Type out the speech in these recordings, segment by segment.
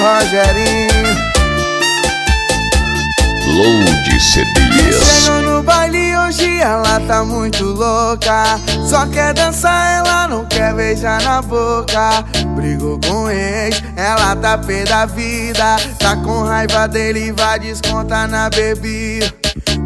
Rogerinho. Load CDs. Chegou no baile hoje, ela tá muito louca. Só quer dançar, ela não quer beijar na boca. Brigou com ex, ela tá pé da vida. Tá com raiva dele vai descontar na bebida.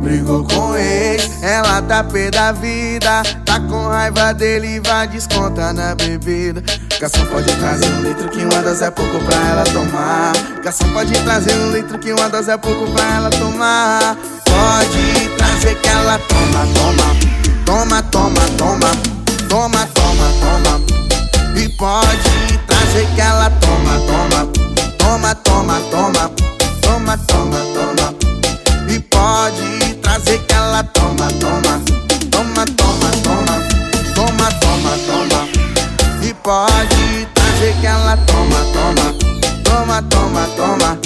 Brigou com ex, ela tá pé da vida. Tá com raiva dele vai descontar na bebida. Garçom pode trazer um litro que uma dose é pouco pra ela tomar. Garçom pode trazer um litro que uma dose é pouco pra ela tomar. Pode trazer que ela toma, toma. Toma, toma, toma. Toma, toma, toma. E pode trazer que ela toma. Toma, toma, toma. Toma, pode trazer que ela toma, toma. Toma, toma, toma.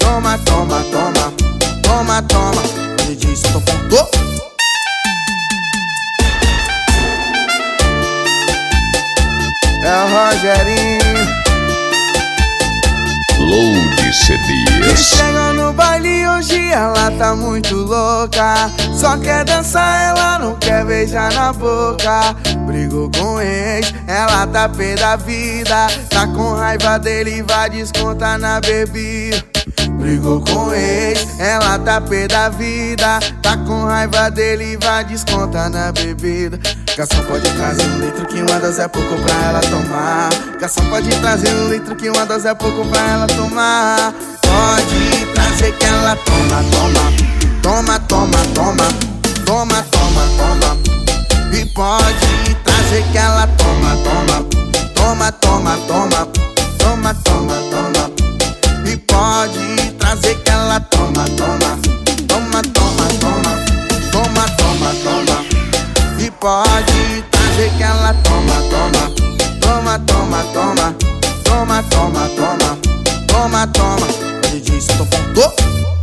Toma, toma, toma. Toma, toma. DJ Stop pontou. É o Rogerinho. E CDs. chegou no baile hoje, ela tá muito louca. Só quer dançar, ela não quer beijar na boca. Brigou com ex, ela tá pé da vida. Tá com raiva dele vai descontar na bebida. Brigou com ex, ela tá pé da vida. Tá com raiva dele vai descontar na bebida. Garçom pode trazer um litro que uma dose é pouco pra ela tomar. Garçom pode trazer um litro que uma dose é pouco pra ela tomar. Pode trazer que ela toma, toma. Toma, toma, toma. Toma, toma, toma. E pode trazer que ela toma. Toma, toma, toma. Toma, pode trazer que ela toma, toma, toma, toma, toma, toma, toma, toma, toma, toma. Ele diz, tô faltou.